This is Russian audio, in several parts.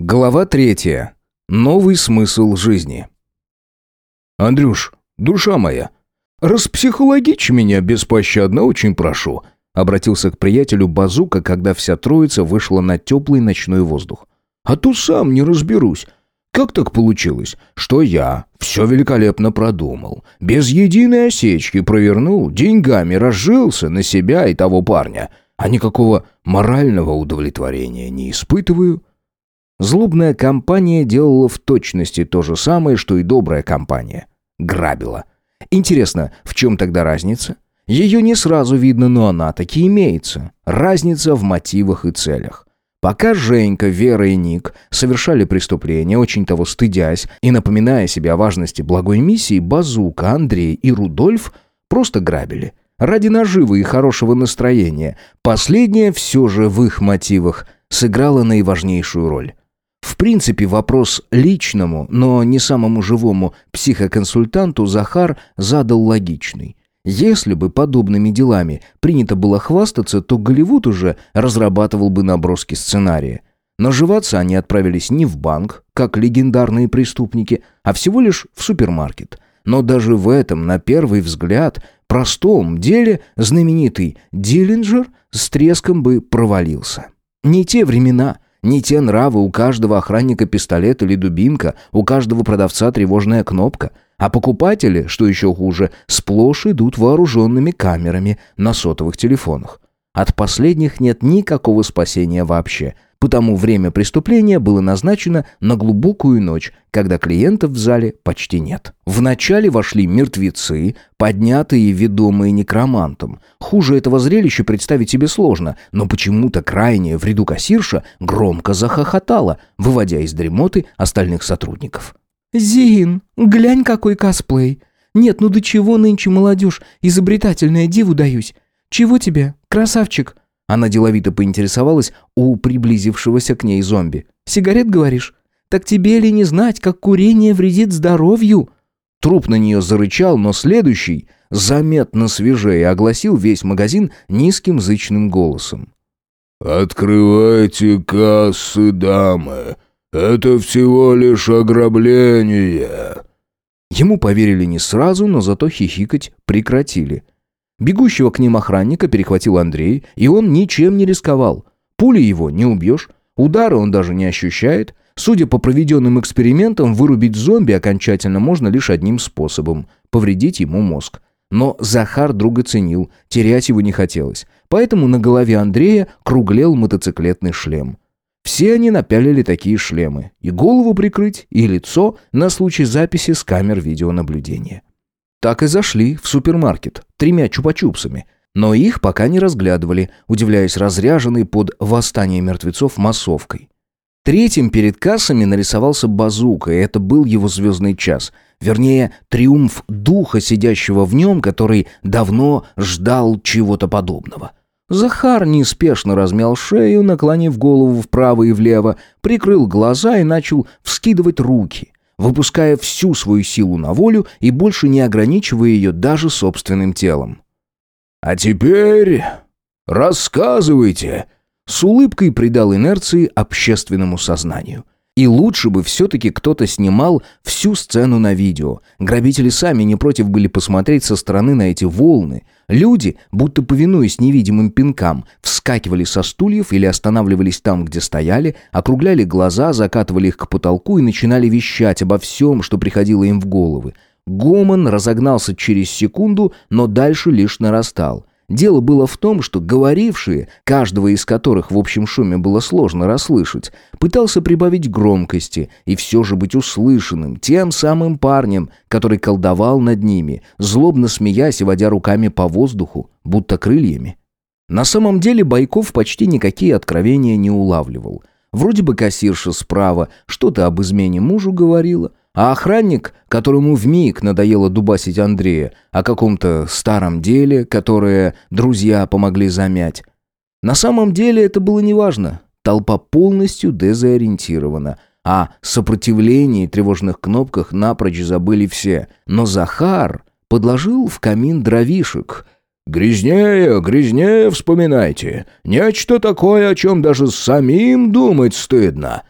Глава третья. Новый смысл жизни. «Андрюш, душа моя, распсихологичь меня беспощадно, очень прошу», обратился к приятелю Базука, когда вся троица вышла на теплый ночной воздух. «А то сам не разберусь. Как так получилось, что я все великолепно продумал, без единой осечки провернул, деньгами разжился на себя и того парня, а никакого морального удовлетворения не испытываю?» Злобная компания делала в точности то же самое, что и добрая компания. Грабила. Интересно, в чем тогда разница? Ее не сразу видно, но она таки имеется. Разница в мотивах и целях. Пока Женька, Вера и Ник совершали преступление, очень того стыдясь и напоминая себе о важности благой миссии, Базука, Андрей и Рудольф просто грабили. Ради наживы и хорошего настроения. Последнее все же в их мотивах сыграло наиважнейшую роль. В принципе, вопрос личному, но не самому живому психоконсультанту Захар задал логичный. Если бы подобными делами принято было хвастаться, то Голливуд уже разрабатывал бы наброски сценария. Наживаться они отправились не в банк, как легендарные преступники, а всего лишь в супермаркет. Но даже в этом, на первый взгляд, простом деле знаменитый Диллинджер с треском бы провалился. Не те времена – не те нравы, у каждого охранника пистолет или дубинка, у каждого продавца тревожная кнопка. А покупатели, что еще хуже, сплошь идут вооруженными камерами на сотовых телефонах. От последних нет никакого спасения вообще – потому время преступления было назначено на глубокую ночь, когда клиентов в зале почти нет. Вначале вошли мертвецы, поднятые и ведомые некромантом. Хуже этого зрелища представить себе сложно, но почему-то крайняя в ряду кассирша громко захохотала, выводя из дремоты остальных сотрудников. «Зин, глянь, какой косплей! Нет, ну до чего нынче молодежь, изобретательная диву даюсь! Чего тебе, красавчик?» Она деловито поинтересовалась у приблизившегося к ней зомби. «Сигарет, говоришь? Так тебе ли не знать, как курение вредит здоровью?» Труп на нее зарычал, но следующий, заметно свежее, огласил весь магазин низким зычным голосом. «Открывайте кассы, дамы. Это всего лишь ограбление». Ему поверили не сразу, но зато хихикать прекратили. Бегущего к ним охранника перехватил Андрей, и он ничем не рисковал. Пули его не убьешь, удары он даже не ощущает. Судя по проведенным экспериментам, вырубить зомби окончательно можно лишь одним способом – повредить ему мозг. Но Захар друга ценил, терять его не хотелось. Поэтому на голове Андрея круглел мотоциклетный шлем. Все они напялили такие шлемы. И голову прикрыть, и лицо на случай записи с камер видеонаблюдения. Так и зашли в супермаркет тремя чупа-чупсами. Но их пока не разглядывали, удивляясь разряженной под восстание мертвецов массовкой. Третьим перед кассами нарисовался базука, и это был его звездный час. Вернее, триумф духа, сидящего в нем, который давно ждал чего-то подобного. Захар неспешно размял шею, наклонив голову вправо и влево, прикрыл глаза и начал вскидывать руки – выпуская всю свою силу на волю и больше не ограничивая ее даже собственным телом. «А теперь рассказывайте!» С улыбкой придал инерции общественному сознанию – и лучше бы все-таки кто-то снимал всю сцену на видео. Грабители сами не против были посмотреть со стороны на эти волны. Люди, будто повинуясь невидимым пинкам, вскакивали со стульев или останавливались там, где стояли, округляли глаза, закатывали их к потолку и начинали вещать обо всем, что приходило им в головы. Гомон разогнался через секунду, но дальше лишь нарастал. Дело было в том, что говорившие, каждого из которых в общем шуме было сложно расслышать, пытался прибавить громкости и все же быть услышанным тем самым парнем, который колдовал над ними, злобно смеясь и водя руками по воздуху, будто крыльями. На самом деле Байков почти никакие откровения не улавливал. Вроде бы кассирша справа что-то об измене мужу говорила, а охранник, которому вмиг надоело дубасить Андрея, о каком-то старом деле, которое друзья помогли замять. На самом деле это было неважно. Толпа полностью дезориентирована, а сопротивление и тревожных кнопках напрочь забыли все. Но Захар подложил в камин дровишек – «Грязнее, грязнее вспоминайте. Нечто такое, о чем даже самим думать стыдно».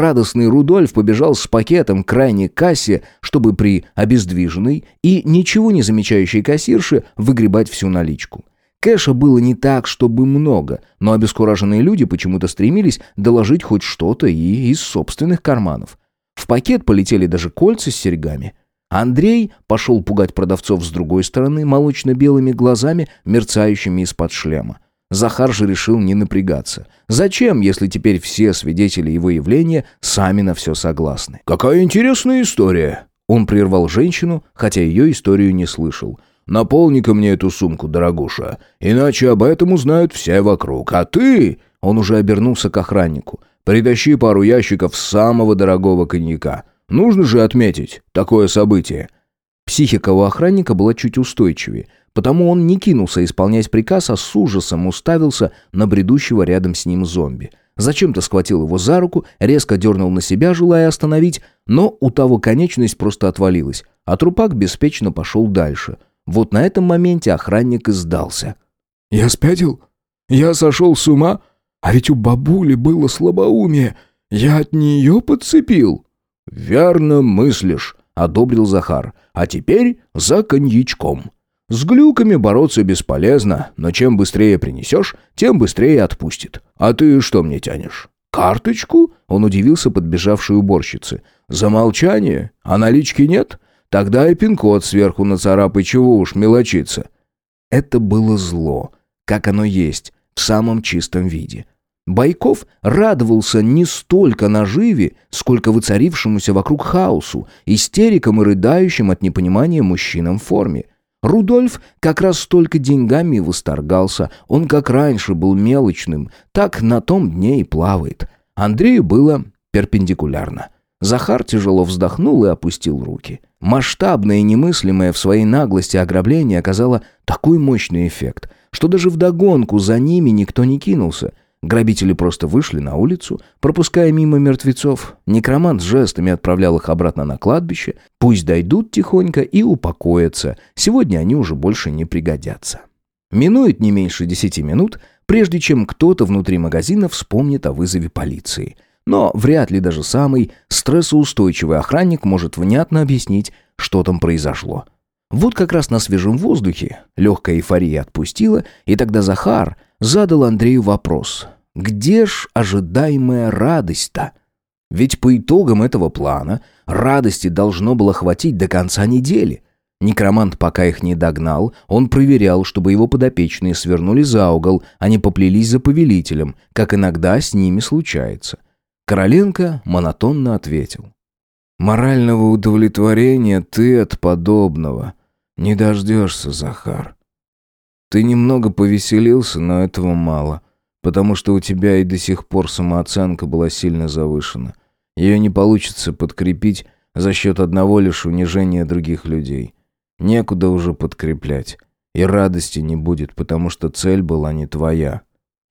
Радостный Рудольф побежал с пакетом к крайней кассе, чтобы при обездвиженной и ничего не замечающей кассирше выгребать всю наличку. Кэша было не так, чтобы много, но обескураженные люди почему-то стремились доложить хоть что-то и из собственных карманов. В пакет полетели даже кольца с серьгами. Андрей пошел пугать продавцов с другой стороны молочно-белыми глазами, мерцающими из-под шлема. Захар же решил не напрягаться. Зачем, если теперь все свидетели его явления сами на все согласны? «Какая интересная история!» Он прервал женщину, хотя ее историю не слышал. «Наполни-ка мне эту сумку, дорогуша, иначе об этом узнают все вокруг. А ты...» Он уже обернулся к охраннику. «Притащи пару ящиков самого дорогого коньяка. Нужно же отметить такое событие». Психика у охранника была чуть устойчивее – Потому он не кинулся исполнять приказ, а с ужасом уставился на бредущего рядом с ним зомби. Зачем-то схватил его за руку, резко дернул на себя, желая остановить, но у того конечность просто отвалилась, а трупак беспечно пошел дальше. Вот на этом моменте охранник и сдался. «Я спятил? Я сошел с ума? А ведь у бабули было слабоумие. Я от нее подцепил?» «Верно мыслишь», — одобрил Захар. «А теперь за коньячком». С глюками бороться бесполезно, но чем быстрее принесешь, тем быстрее отпустит. А ты что мне тянешь? Карточку? Он удивился подбежавшей уборщице. За молчание? А налички нет? Тогда и пин-код сверху нацарапай, чего уж мелочиться. Это было зло, как оно есть, в самом чистом виде. Байков радовался не столько наживе, сколько выцарившемуся вокруг хаосу, истерикам и рыдающим от непонимания мужчинам в форме. Рудольф как раз столько деньгами восторгался. Он как раньше был мелочным, так на том дне и плавает. Андрею было перпендикулярно. Захар тяжело вздохнул и опустил руки. Масштабное и немыслимое в своей наглости ограбление оказало такой мощный эффект, что даже вдогонку за ними никто не кинулся – Грабители просто вышли на улицу, пропуская мимо мертвецов. Некромант жестами отправлял их обратно на кладбище. Пусть дойдут тихонько и упокоятся. Сегодня они уже больше не пригодятся. Минует не меньше десяти минут, прежде чем кто-то внутри магазина вспомнит о вызове полиции. Но вряд ли даже самый стрессоустойчивый охранник может внятно объяснить, что там произошло. Вот как раз на свежем воздухе легкая эйфория отпустила, и тогда Захар задал Андрею вопрос. «Где ж ожидаемая радость-то?» Ведь по итогам этого плана радости должно было хватить до конца недели. Некромант пока их не догнал, он проверял, чтобы его подопечные свернули за угол, а не поплелись за повелителем, как иногда с ними случается. Короленко монотонно ответил. «Морального удовлетворения ты от подобного не дождешься, Захар. Ты немного повеселился, но этого мало, потому что у тебя и до сих пор самооценка была сильно завышена. Ее не получится подкрепить за счет одного лишь унижения других людей. Некуда уже подкреплять. И радости не будет, потому что цель была не твоя.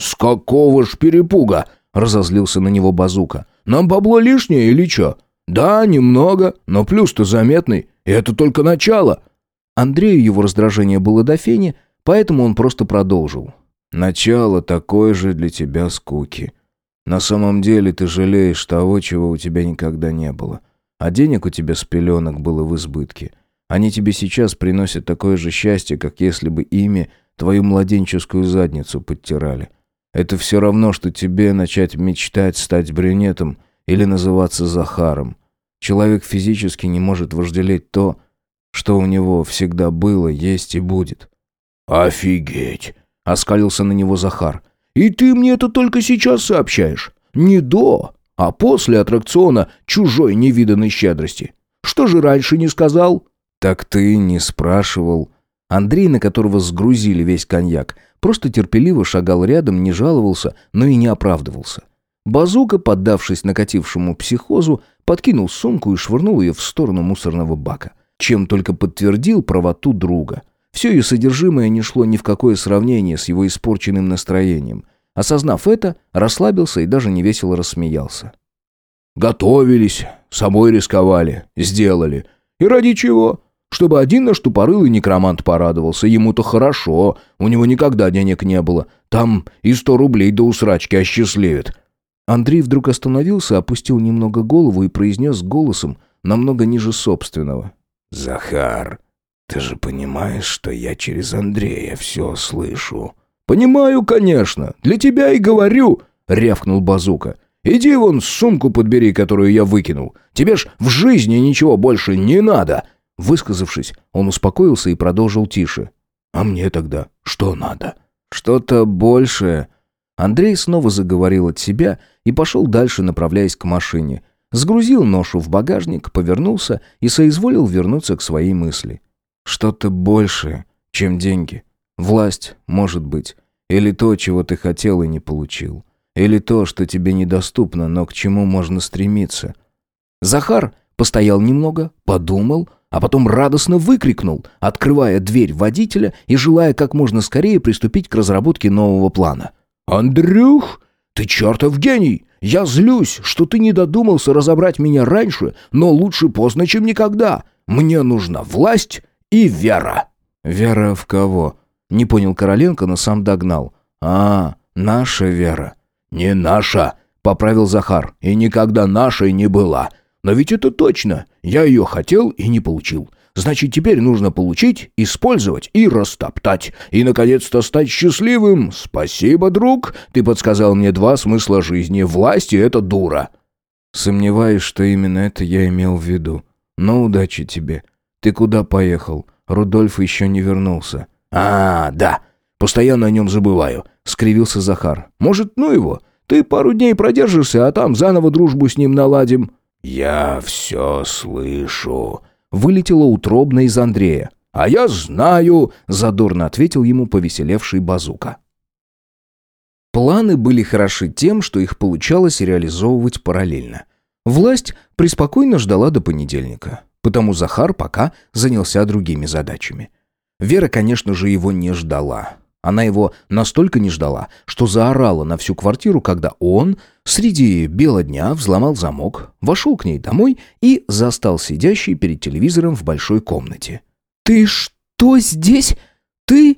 «С какого ж перепуга?» — разозлился на него Базука. «Нам бабло лишнее или чё? Да, немного, но плюс-то заметный, и это только начало». Андрею его раздражение было до фени, Поэтому он просто продолжил. «Начало такое же для тебя скуки. На самом деле ты жалеешь того, чего у тебя никогда не было. А денег у тебя с пеленок было в избытке. Они тебе сейчас приносят такое же счастье, как если бы ими твою младенческую задницу подтирали. Это все равно, что тебе начать мечтать стать брюнетом или называться Захаром. Человек физически не может вожделеть то, что у него всегда было, есть и будет. «Офигеть!» — оскалился на него Захар. «И ты мне это только сейчас сообщаешь? Не до, а после аттракциона чужой невиданной щедрости. Что же раньше не сказал?» «Так ты не спрашивал». Андрей, на которого сгрузили весь коньяк, просто терпеливо шагал рядом, не жаловался, но и не оправдывался. Базука, поддавшись накатившему психозу, подкинул сумку и швырнул ее в сторону мусорного бака, чем только подтвердил правоту друга. Все ее содержимое не шло ни в какое сравнение с его испорченным настроением. Осознав это, расслабился и даже невесело рассмеялся. «Готовились, собой рисковали, сделали. И ради чего? Чтобы один наш тупорылый некромант порадовался. Ему-то хорошо, у него никогда денег не было. Там и сто рублей до усрачки осчастливит». Андрей вдруг остановился, опустил немного голову и произнес голосом, намного ниже собственного. «Захар, ты же понимаешь, что я через Андрея все слышу?» «Понимаю, конечно. Для тебя и говорю», — рявкнул Базука. «Иди вон сумку подбери, которую я выкинул. Тебе ж в жизни ничего больше не надо». Высказавшись, он успокоился и продолжил тише. «А мне тогда что надо?» «Что-то большее». Андрей снова заговорил от себя и пошел дальше, направляясь к машине. Сгрузил ношу в багажник, повернулся и соизволил вернуться к своей мысли. «Что-то большее, чем деньги. Власть, может быть. Или то, чего ты хотел и не получил. Или то, что тебе недоступно, но к чему можно стремиться». Захар постоял немного, подумал, а потом радостно выкрикнул, открывая дверь водителя и желая как можно скорее приступить к разработке нового плана. «Андрюх, ты чертов гений! Я злюсь, что ты не додумался разобрать меня раньше, но лучше поздно, чем никогда. Мне нужна власть и вера». «Вера в кого?» Не понял Короленко, но сам догнал. «А, наша вера». «Не наша», — поправил Захар, — «и никогда нашей не была. Но ведь это точно. Я ее хотел и не получил. Значит, теперь нужно получить, использовать и растоптать. И, наконец-то, стать счастливым. Спасибо, друг. Ты подсказал мне два смысла жизни. Власть и это дура. Сомневаюсь, что именно это я имел в виду. Но удачи тебе. Ты куда поехал? Рудольф еще не вернулся. А, да. Постоянно о нем забываю. Скривился Захар. Может, ну его? Ты пару дней продержишься, а там заново дружбу с ним наладим. «Я все слышу», — вылетело утробно из Андрея. «А я знаю», — задорно ответил ему повеселевший базука. Планы были хороши тем, что их получалось реализовывать параллельно. Власть преспокойно ждала до понедельника, потому Захар пока занялся другими задачами. Вера, конечно же, его не ждала. Она его настолько не ждала, что заорала на всю квартиру, когда он среди бела дня взломал замок, вошел к ней домой и застал сидящей перед телевизором в большой комнате. «Ты что здесь? Ты...»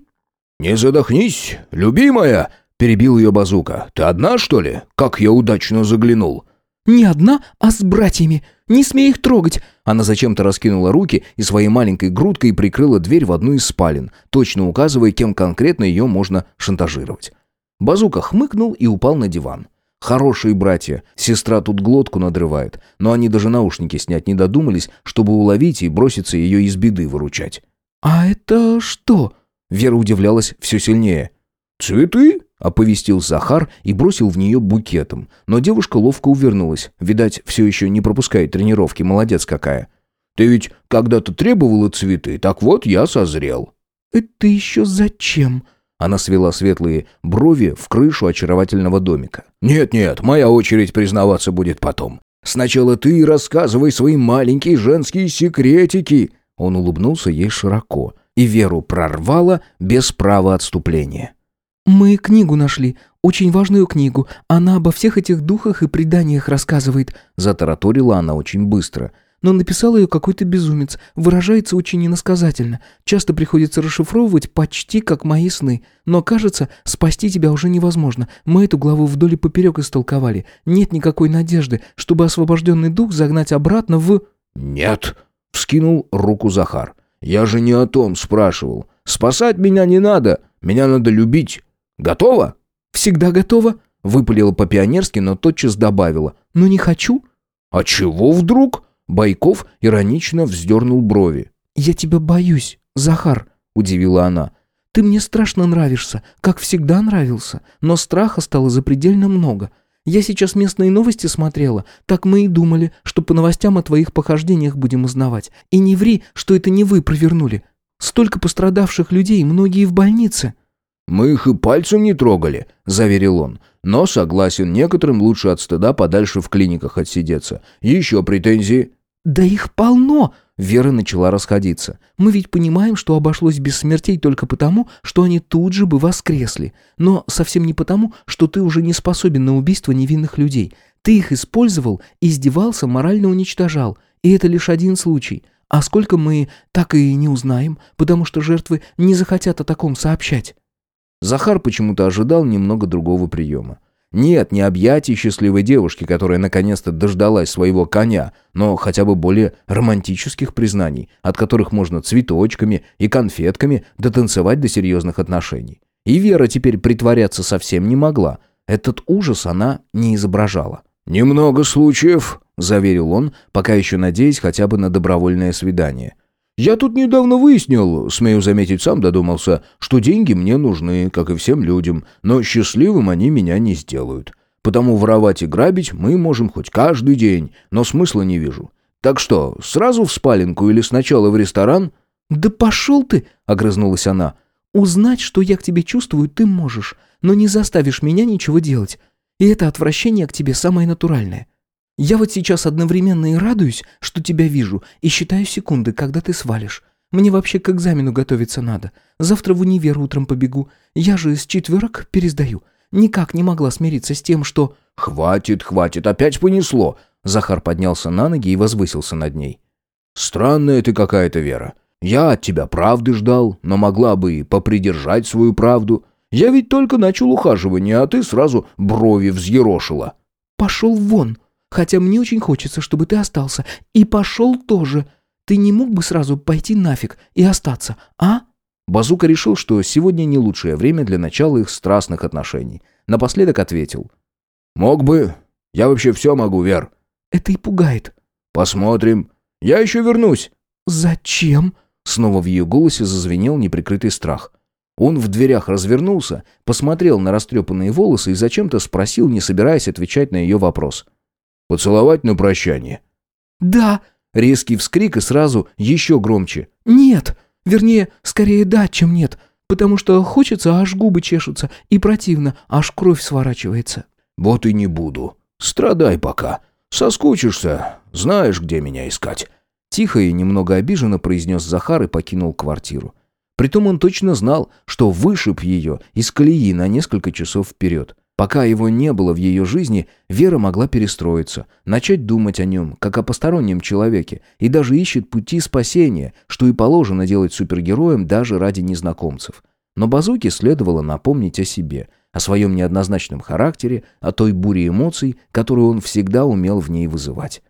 «Не задохнись, любимая!» — перебил ее базука. «Ты одна, что ли? Как я удачно заглянул!» «Не одна, а с братьями. Не смей их трогать!» Она зачем-то раскинула руки и своей маленькой грудкой прикрыла дверь в одну из спален, точно указывая, кем конкретно ее можно шантажировать. Базука хмыкнул и упал на диван. Хорошие братья, сестра тут глотку надрывает, но они даже наушники снять не додумались, чтобы уловить и броситься ее из беды выручать. «А это что?» Вера удивлялась все сильнее. «Цветы?» Оповестил Захар и бросил в нее букетом. Но девушка ловко увернулась. Видать, все еще не пропускает тренировки. Молодец какая. «Ты ведь когда-то требовала цветы, так вот я созрел». «Это еще зачем?» Она свела светлые брови в крышу очаровательного домика. «Нет-нет, моя очередь признаваться будет потом. Сначала ты рассказывай свои маленькие женские секретики». Он улыбнулся ей широко, и Веру прорвало без права отступления. «Мы книгу нашли, очень важную книгу. Она обо всех этих духах и преданиях рассказывает», — затараторила она очень быстро. «Но написал ее какой-то безумец, выражается очень иносказательно. Часто приходится расшифровывать почти как мои сны. Но, кажется, спасти тебя уже невозможно. Мы эту главу вдоль и поперек истолковали. Нет никакой надежды, чтобы освобожденный дух загнать обратно в...» «Нет», — вскинул руку Захар. «Я же не о том спрашивал. Спасать меня не надо, меня надо любить». Готова?» «Всегда готова», — выпалила по-пионерски, но тотчас добавила. «Но не хочу». «А чего вдруг?» Байков иронично вздернул брови. «Я тебя боюсь, Захар», — удивила она. «Ты мне страшно нравишься, как всегда нравился, но страха стало запредельно много. Я сейчас местные новости смотрела, так мы и думали, что по новостям о твоих похождениях будем узнавать. И не ври, что это не вы провернули. Столько пострадавших людей, многие в больнице». «Мы их и пальцем не трогали», — заверил он. «Но согласен, некоторым лучше от стыда подальше в клиниках отсидеться. Еще претензии?» «Да их полно!» Вера начала расходиться. «Мы ведь понимаем, что обошлось без смертей только потому, что они тут же бы воскресли. Но совсем не потому, что ты уже не способен на убийство невинных людей. Ты их использовал, издевался, морально уничтожал. И это лишь один случай. А сколько мы так и не узнаем, потому что жертвы не захотят о таком сообщать». Захар почему-то ожидал немного другого приема. Нет, не объятий счастливой девушки, которая наконец-то дождалась своего коня, но хотя бы более романтических признаний, от которых можно цветочками и конфетками дотанцевать до серьезных отношений. И Вера теперь притворяться совсем не могла. Этот ужас она не изображала. «Немного случаев», — заверил он, пока еще надеясь хотя бы на добровольное свидание. «Я тут недавно выяснил, смею заметить, сам додумался, что деньги мне нужны, как и всем людям, но счастливым они меня не сделают. Потому воровать и грабить мы можем хоть каждый день, но смысла не вижу. Так что, сразу в спаленку или сначала в ресторан?» «Да пошел ты!» — огрызнулась она. «Узнать, что я к тебе чувствую, ты можешь, но не заставишь меня ничего делать. И это отвращение к тебе самое натуральное. Я вот сейчас одновременно и радуюсь, что тебя вижу, и считаю секунды, когда ты свалишь. Мне вообще к экзамену готовиться надо. Завтра в универ утром побегу. Я же с четверок пересдаю. Никак не могла смириться с тем, что... «Хватит, хватит, опять понесло!» Захар поднялся на ноги и возвысился над ней. «Странная ты какая-то, Вера. Я от тебя правды ждал, но могла бы и попридержать свою правду. Я ведь только начал ухаживание, а ты сразу брови взъерошила». «Пошел вон!» Хотя мне очень хочется, чтобы ты остался. И пошел тоже. Ты не мог бы сразу пойти нафиг и остаться, а?» Базука решил, что сегодня не лучшее время для начала их страстных отношений. Напоследок ответил. «Мог бы. Я вообще все могу, Вер». «Это и пугает». «Посмотрим. Я еще вернусь». «Зачем?» Снова в ее голосе зазвенел неприкрытый страх. Он в дверях развернулся, посмотрел на растрепанные волосы и зачем-то спросил, не собираясь отвечать на ее вопрос. Поцеловать на прощание?» «Да!» Резкий вскрик и сразу еще громче. «Нет! Вернее, скорее да, чем нет. Потому что хочется, аж губы чешутся. И противно, аж кровь сворачивается». «Вот и не буду. Страдай пока. Соскучишься. Знаешь, где меня искать». Тихо и немного обиженно произнес Захар и покинул квартиру. Притом он точно знал, что вышиб ее из колеи на несколько часов вперед. Пока его не было в ее жизни, Вера могла перестроиться, начать думать о нем, как о постороннем человеке, и даже ищет пути спасения, что и положено делать супергероем даже ради незнакомцев. Но Базуке следовало напомнить о себе, о своем неоднозначном характере, о той буре эмоций, которую он всегда умел в ней вызывать.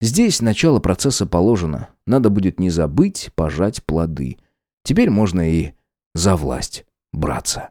Здесь начало процесса положено, надо будет не забыть пожать плоды. Теперь можно и за власть браться.